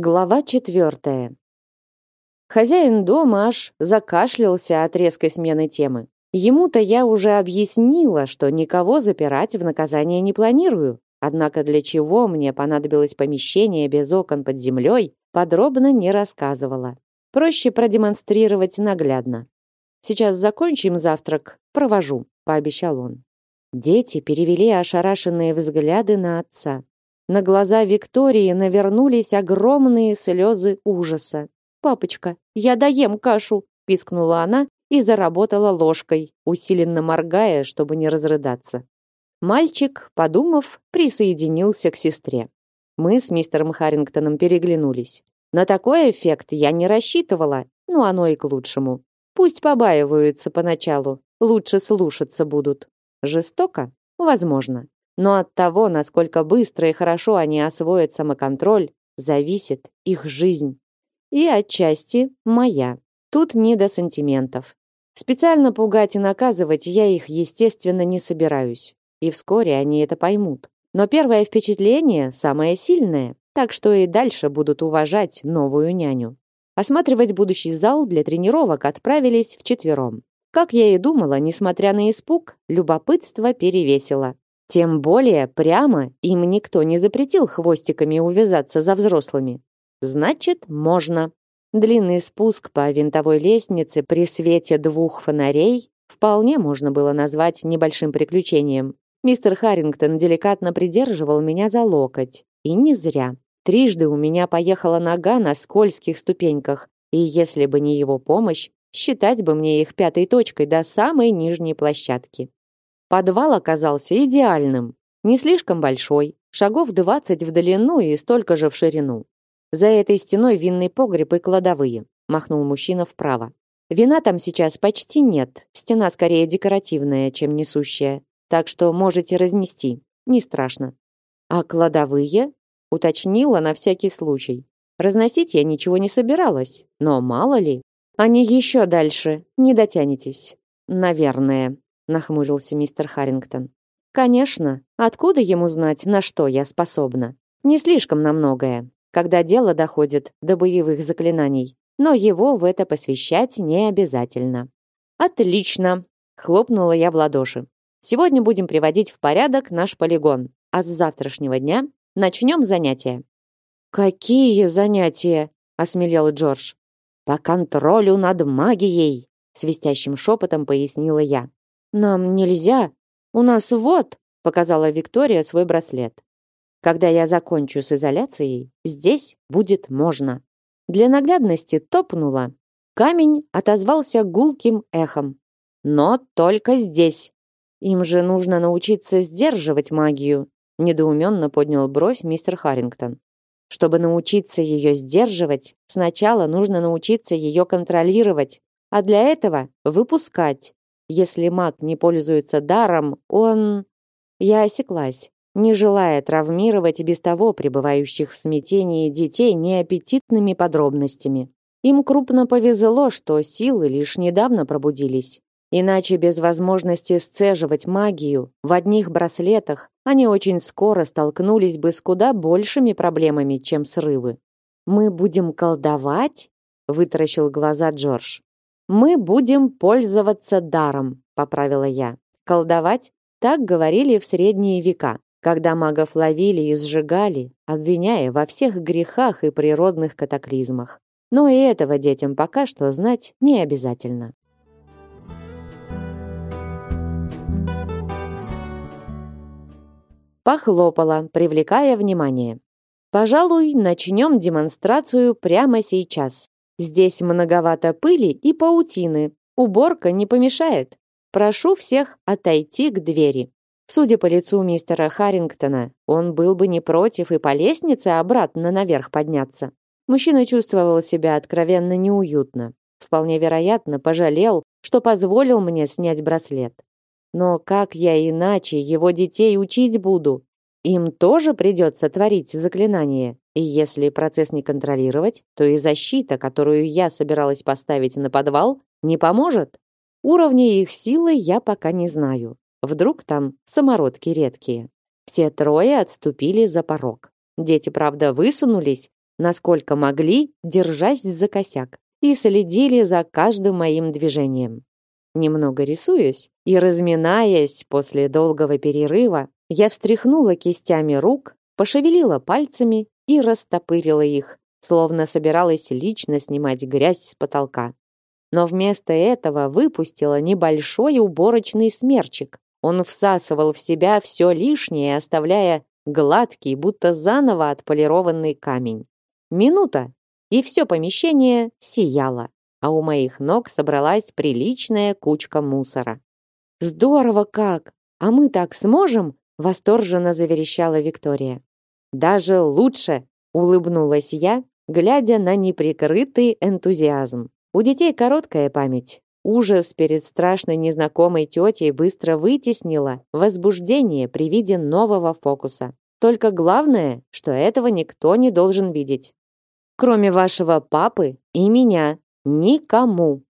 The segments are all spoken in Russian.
Глава четвертая. Хозяин дома аж закашлялся от резкой смены темы. Ему-то я уже объяснила, что никого запирать в наказание не планирую. Однако для чего мне понадобилось помещение без окон под землей, подробно не рассказывала. Проще продемонстрировать наглядно. Сейчас закончим завтрак, провожу, пообещал он. Дети перевели ошарашенные взгляды на отца. На глаза Виктории навернулись огромные слезы ужаса. «Папочка, я доем кашу!» – пискнула она и заработала ложкой, усиленно моргая, чтобы не разрыдаться. Мальчик, подумав, присоединился к сестре. Мы с мистером Харрингтоном переглянулись. На такой эффект я не рассчитывала, но оно и к лучшему. Пусть побаиваются поначалу, лучше слушаться будут. Жестоко? Возможно. Но от того, насколько быстро и хорошо они освоят самоконтроль, зависит их жизнь. И отчасти моя. Тут не до сантиментов. Специально пугать и наказывать я их, естественно, не собираюсь. И вскоре они это поймут. Но первое впечатление самое сильное, так что и дальше будут уважать новую няню. Осматривать будущий зал для тренировок отправились вчетвером. Как я и думала, несмотря на испуг, любопытство перевесило. Тем более прямо им никто не запретил хвостиками увязаться за взрослыми. Значит, можно. Длинный спуск по винтовой лестнице при свете двух фонарей вполне можно было назвать небольшим приключением. Мистер Харрингтон деликатно придерживал меня за локоть. И не зря. Трижды у меня поехала нога на скользких ступеньках, и если бы не его помощь, считать бы мне их пятой точкой до самой нижней площадки. Подвал оказался идеальным, не слишком большой, шагов 20 в длину и столько же в ширину. За этой стеной винный погреб и кладовые, махнул мужчина вправо. Вина там сейчас почти нет, стена скорее декоративная, чем несущая, так что можете разнести, не страшно. А кладовые? Уточнила на всякий случай. Разносить я ничего не собиралась, но мало ли. Они еще дальше, не дотянетесь. Наверное нахмурился мистер Харрингтон. Конечно, откуда ему знать, на что я способна? Не слишком на многое, когда дело доходит до боевых заклинаний, но его в это посвящать не обязательно. Отлично, хлопнула я в ладоши. Сегодня будем приводить в порядок наш полигон, а с завтрашнего дня начнем занятия. Какие занятия? осмелел Джордж. По контролю над магией, свистящим шепотом пояснила я. Нам нельзя. У нас вот, показала Виктория свой браслет. Когда я закончу с изоляцией, здесь будет можно. Для наглядности топнула. Камень отозвался гулким эхом. Но только здесь. Им же нужно научиться сдерживать магию, недоуменно поднял бровь мистер Харрингтон. Чтобы научиться ее сдерживать, сначала нужно научиться ее контролировать, а для этого выпускать. Если маг не пользуется даром, он... Я осеклась, не желая травмировать без того пребывающих в смятении детей неаппетитными подробностями. Им крупно повезло, что силы лишь недавно пробудились. Иначе без возможности сцеживать магию в одних браслетах они очень скоро столкнулись бы с куда большими проблемами, чем срывы. «Мы будем колдовать?» — вытаращил глаза Джордж. Мы будем пользоваться даром, поправила я. Колдовать так говорили в средние века, когда магов ловили и сжигали, обвиняя во всех грехах и природных катаклизмах. Но и этого детям пока что знать не обязательно. Похлопала, привлекая внимание. Пожалуй, начнем демонстрацию прямо сейчас. Здесь многовато пыли и паутины. Уборка не помешает. Прошу всех отойти к двери. Судя по лицу мистера Харрингтона, он был бы не против и по лестнице обратно наверх подняться. Мужчина чувствовал себя откровенно неуютно. Вполне вероятно, пожалел, что позволил мне снять браслет. Но как я иначе его детей учить буду? Им тоже придется творить заклинание. И если процесс не контролировать, то и защита, которую я собиралась поставить на подвал, не поможет. Уровни их силы я пока не знаю. Вдруг там самородки редкие. Все трое отступили за порог. Дети, правда, высунулись, насколько могли, держась за косяк, и следили за каждым моим движением. Немного рисуясь и разминаясь после долгого перерыва, я встряхнула кистями рук, пошевелила пальцами и растопырила их, словно собиралась лично снимать грязь с потолка. Но вместо этого выпустила небольшой уборочный смерчик. Он всасывал в себя все лишнее, оставляя гладкий, будто заново отполированный камень. Минута, и все помещение сияло, а у моих ног собралась приличная кучка мусора. «Здорово как! А мы так сможем?» Восторженно заверещала Виктория. «Даже лучше!» — улыбнулась я, глядя на неприкрытый энтузиазм. У детей короткая память. Ужас перед страшной незнакомой тетей быстро вытеснило возбуждение при виде нового фокуса. Только главное, что этого никто не должен видеть. Кроме вашего папы и меня. Никому.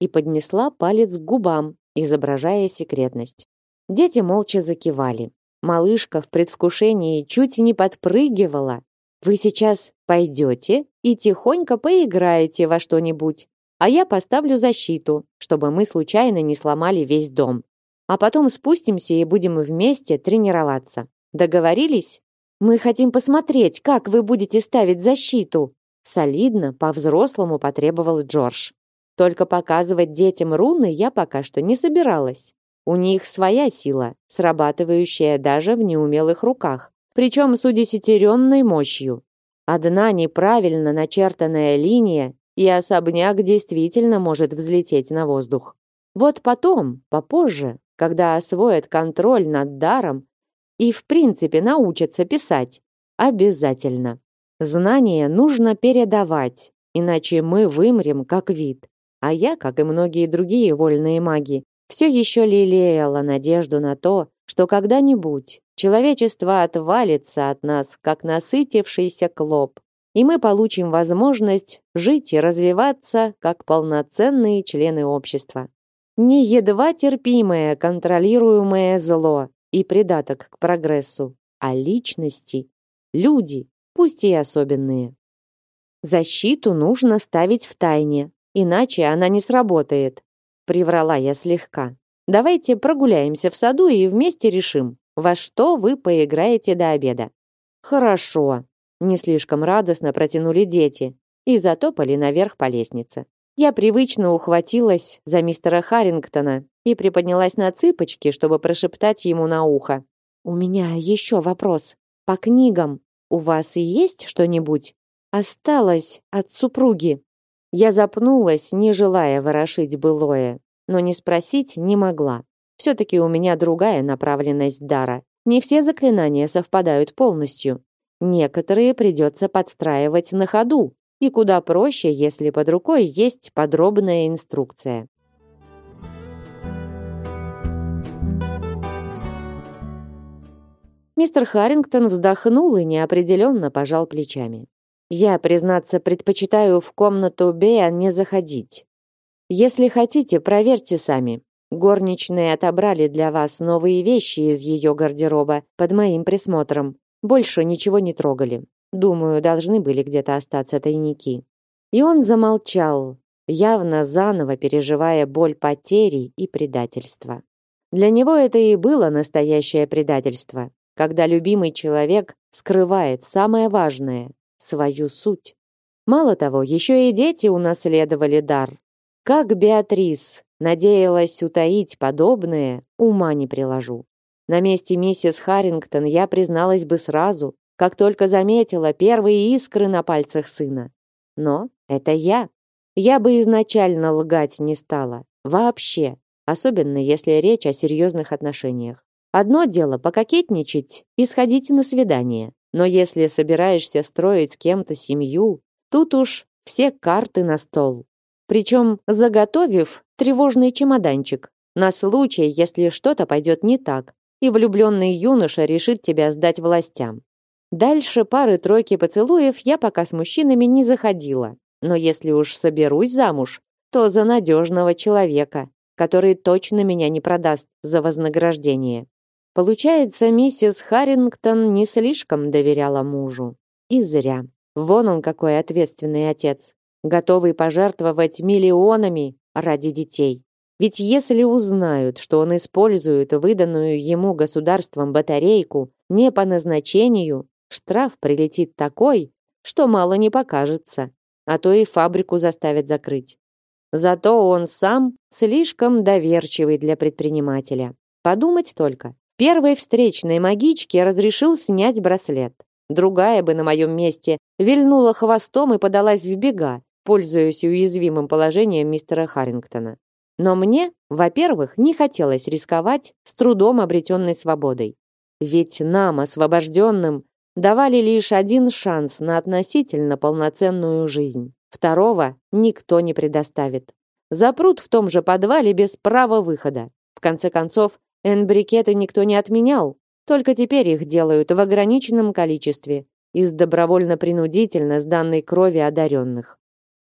И поднесла палец к губам, изображая секретность. Дети молча закивали. Малышка в предвкушении чуть не подпрыгивала. Вы сейчас пойдете и тихонько поиграете во что-нибудь, а я поставлю защиту, чтобы мы случайно не сломали весь дом. А потом спустимся и будем вместе тренироваться. Договорились? Мы хотим посмотреть, как вы будете ставить защиту. Солидно, по-взрослому потребовал Джордж. Только показывать детям руны я пока что не собиралась. У них своя сила, срабатывающая даже в неумелых руках, причем с удесятеренной мощью. Одна неправильно начертанная линия, и особняк действительно может взлететь на воздух. Вот потом, попозже, когда освоят контроль над даром и в принципе научатся писать, обязательно. Знания нужно передавать, иначе мы вымрем как вид. А я, как и многие другие вольные маги, все еще лелеяла надежду на то, что когда-нибудь человечество отвалится от нас, как насытившийся клоп, и мы получим возможность жить и развиваться как полноценные члены общества. Не едва терпимое, контролируемое зло и придаток к прогрессу, а личности, люди, пусть и особенные. Защиту нужно ставить в тайне, иначе она не сработает, Приврала я слегка. Давайте прогуляемся в саду и вместе решим, во что вы поиграете до обеда. Хорошо. Не слишком радостно протянули дети и затопали наверх по лестнице. Я привычно ухватилась за мистера Харрингтона и приподнялась на цыпочки, чтобы прошептать ему на ухо. «У меня еще вопрос. По книгам у вас и есть что-нибудь? Осталось от супруги?» Я запнулась, не желая ворошить былое, но не спросить не могла. Все-таки у меня другая направленность дара. Не все заклинания совпадают полностью. Некоторые придется подстраивать на ходу, и куда проще, если под рукой есть подробная инструкция. Мистер Харрингтон вздохнул и неопределенно пожал плечами. Я, признаться, предпочитаю в комнату Бея не заходить. Если хотите, проверьте сами. Горничные отобрали для вас новые вещи из ее гардероба под моим присмотром. Больше ничего не трогали. Думаю, должны были где-то остаться тайники. И он замолчал, явно заново переживая боль потери и предательства. Для него это и было настоящее предательство, когда любимый человек скрывает самое важное свою суть. Мало того, еще и дети унаследовали дар. Как Беатрис надеялась утаить подобное, ума не приложу. На месте миссис Харрингтон я призналась бы сразу, как только заметила первые искры на пальцах сына. Но это я. Я бы изначально лгать не стала. Вообще. Особенно если речь о серьезных отношениях. Одно дело пококетничать и сходить на свидание. Но если собираешься строить с кем-то семью, тут уж все карты на стол. Причем заготовив тревожный чемоданчик на случай, если что-то пойдет не так, и влюбленный юноша решит тебя сдать властям. Дальше пары-тройки поцелуев я пока с мужчинами не заходила. Но если уж соберусь замуж, то за надежного человека, который точно меня не продаст за вознаграждение. Получается, миссис Харрингтон не слишком доверяла мужу. И зря. Вон он какой ответственный отец, готовый пожертвовать миллионами ради детей. Ведь если узнают, что он использует выданную ему государством батарейку не по назначению, штраф прилетит такой, что мало не покажется, а то и фабрику заставят закрыть. Зато он сам слишком доверчивый для предпринимателя. Подумать только. Первой встречной магичке разрешил снять браслет. Другая бы на моем месте вильнула хвостом и подалась в бега, пользуясь уязвимым положением мистера Харрингтона. Но мне, во-первых, не хотелось рисковать с трудом обретенной свободой. Ведь нам, освобожденным, давали лишь один шанс на относительно полноценную жизнь. Второго никто не предоставит. Запрут в том же подвале без права выхода. В конце концов, энбрикеты никто не отменял, только теперь их делают в ограниченном количестве из добровольно-принудительно сданной крови одаренных.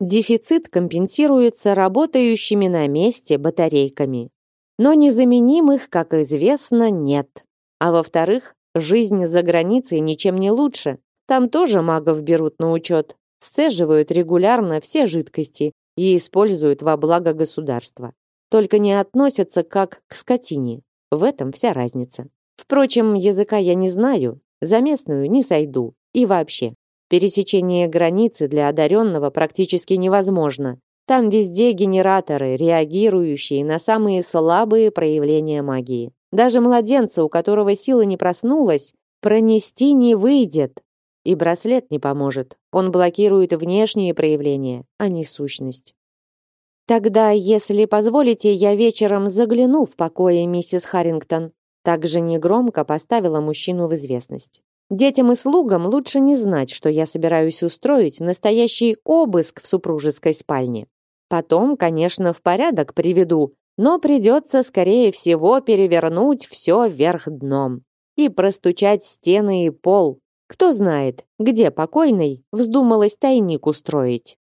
Дефицит компенсируется работающими на месте батарейками. Но незаменимых, как известно, нет. А во-вторых, жизнь за границей ничем не лучше. Там тоже магов берут на учет, сцеживают регулярно все жидкости и используют во благо государства. Только не относятся как к скотине. В этом вся разница. Впрочем, языка я не знаю, за местную не сойду. И вообще, пересечение границы для одаренного практически невозможно. Там везде генераторы, реагирующие на самые слабые проявления магии. Даже младенца, у которого сила не проснулась, пронести не выйдет. И браслет не поможет. Он блокирует внешние проявления, а не сущность. Тогда, если позволите, я вечером загляну в покое миссис Харрингтон. Также негромко поставила мужчину в известность. Детям и слугам лучше не знать, что я собираюсь устроить настоящий обыск в супружеской спальне. Потом, конечно, в порядок приведу, но придется, скорее всего, перевернуть все вверх дном и простучать стены и пол, кто знает, где покойный вздумалось тайник устроить.